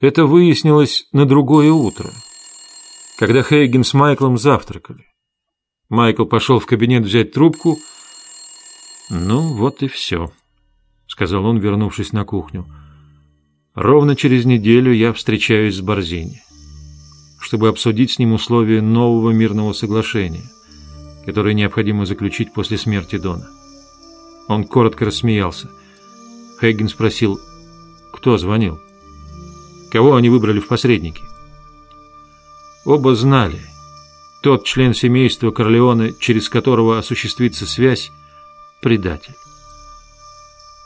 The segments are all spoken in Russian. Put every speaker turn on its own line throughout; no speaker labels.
Это выяснилось на другое утро, когда Хейген с Майклом завтракали. Майкл пошел в кабинет взять трубку. «Ну, вот и все», — сказал он, вернувшись на кухню. «Ровно через неделю я встречаюсь с Борзини, чтобы обсудить с ним условия нового мирного соглашения, которое необходимо заключить после смерти Дона». Он коротко рассмеялся. Хейген спросил, кто звонил? Кого они выбрали в посредники? Оба знали — тот член семейства Корлеоне, через которого осуществится связь, предатель.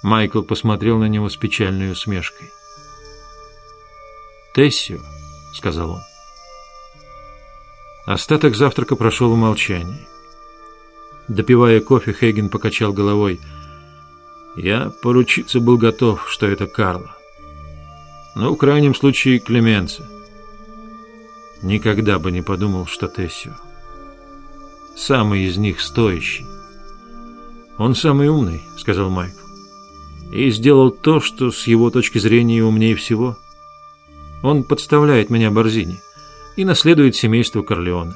Майкл посмотрел на него с печальной усмешкой. «Тессио», — сказал он. Остаток завтрака прошел в молчании. Допивая кофе, Хейген покачал головой. «Я поручиться был готов, что это Карла. Но в крайнем случае Клеменция. Никогда бы не подумал, что Тессио. Самый из них стоящий. Он самый умный, сказал Майк. И сделал то, что с его точки зрения умнее всего. Он подставляет меня Борзини и наследует семейство Корлеоне.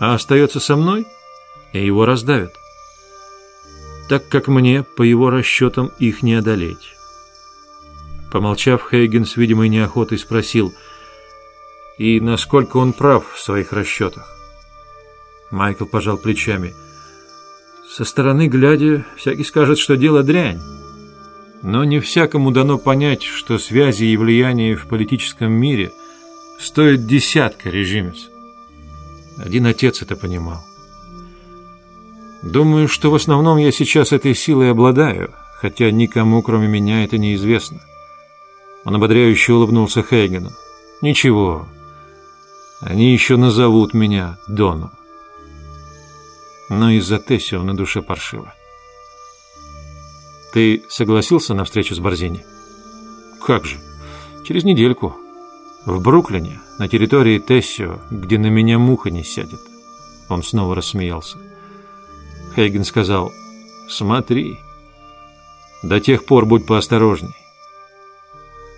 А остается со мной, и его раздавят. Так как мне, по его расчетам, их не одолеть. Помолчав, Хейген с видимой неохотой спросил — и насколько он прав в своих расчетах. Майкл пожал плечами. Со стороны глядя, всякий скажет, что дело дрянь. Но не всякому дано понять, что связи и влияние в политическом мире стоят десятка режимец. Один отец это понимал. Думаю, что в основном я сейчас этой силой обладаю, хотя никому, кроме меня, это неизвестно. Он ободряюще улыбнулся Хейгену. Ничего, они еще назовут меня Доном. Но из-за Тессио на душе паршиво. Ты согласился на встречу с Борзини? Как же? Через недельку. В Бруклине, на территории Тессио, где на меня муха не сядет. Он снова рассмеялся. Хейген сказал, смотри, до тех пор будь поосторожней.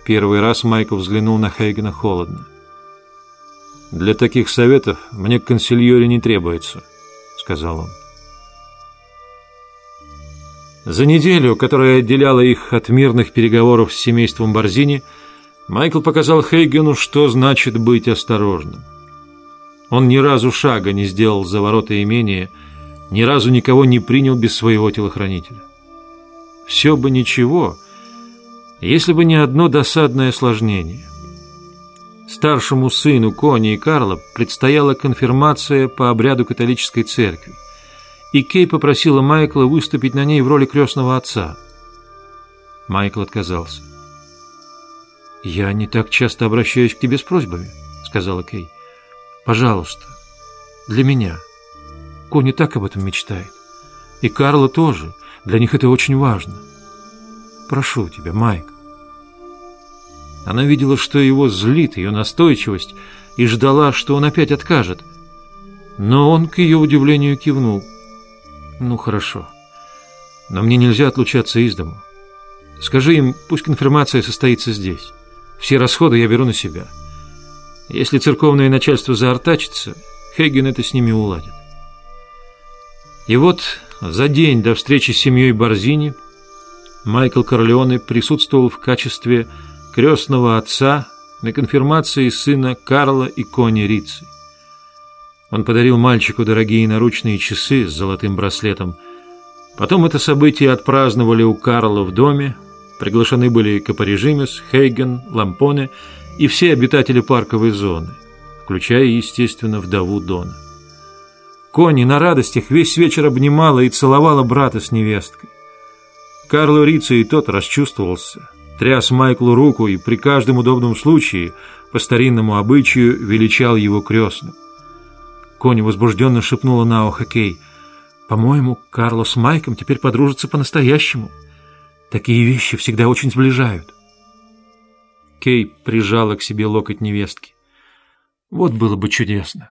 Первый раз Майкл взглянул на Хейгена холодно. «Для таких советов мне консильори не требуется», — сказал он. За неделю, которая отделяла их от мирных переговоров с семейством Борзини, Майкл показал Хейгену, что значит быть осторожным. Он ни разу шага не сделал за ворота имения, ни разу никого не принял без своего телохранителя. Все бы ничего, если бы не одно досадное осложнение — Старшему сыну Кони и Карла предстояла конфирмация по обряду католической церкви, и Кей попросила Майкла выступить на ней в роли крестного отца. Майкл отказался. «Я не так часто обращаюсь к тебе с просьбами», — сказала Кей. «Пожалуйста, для меня. Кони так об этом мечтает. И Карла тоже. Для них это очень важно. Прошу тебя, Майк». Она видела, что его злит ее настойчивость, и ждала, что он опять откажет. Но он, к ее удивлению, кивнул. «Ну, хорошо. Но мне нельзя отлучаться из дому. Скажи им, пусть конфирмация состоится здесь. Все расходы я беру на себя. Если церковное начальство заортачится, Хейген это с ними уладит». И вот за день до встречи с семьей Борзини Майкл Корлеоне присутствовал в качестве крестного отца на конфирмации сына Карла и Кони Рицы. Он подарил мальчику дорогие наручные часы с золотым браслетом. Потом это событие отпраздновали у Карла в доме. Приглашены были Капорежимес, Хейген, Лампоне и все обитатели парковой зоны, включая, естественно, вдову Дона. Кони на радостях весь вечер обнимала и целовала брата с невесткой. Карло Рица и тот расчувствовался – тряс Майклу руку и при каждом удобном случае, по старинному обычаю, величал его крестным. Кони возбужденно шепнула на ухо Кей. «По-моему, Карло с Майком теперь подружатся по-настоящему. Такие вещи всегда очень сближают». Кей прижала к себе локоть невестки. «Вот было бы чудесно».